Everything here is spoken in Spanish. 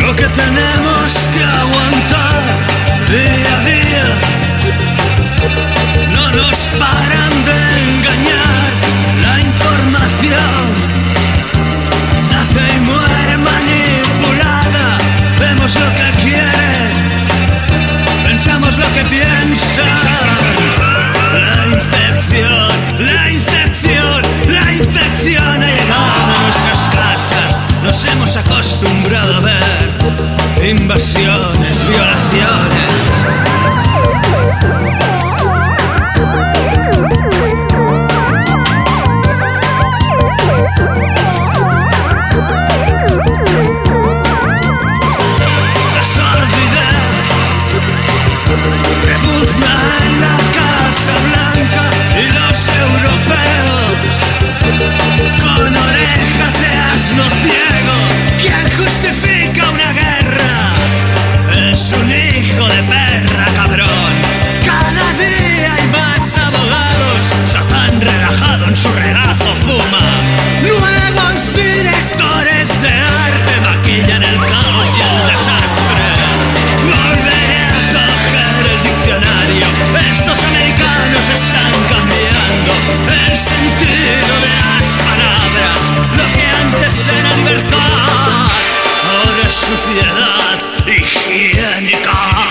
lo que tenemos que aguantar día a día. No nos paran de engañar la información. Nace y muere manipulada. Vemos lo que quiere, pensamos lo que piensa. nos hemos acostumbrado a ver invasiones, violaciones في ذات الشيان يعني قعاد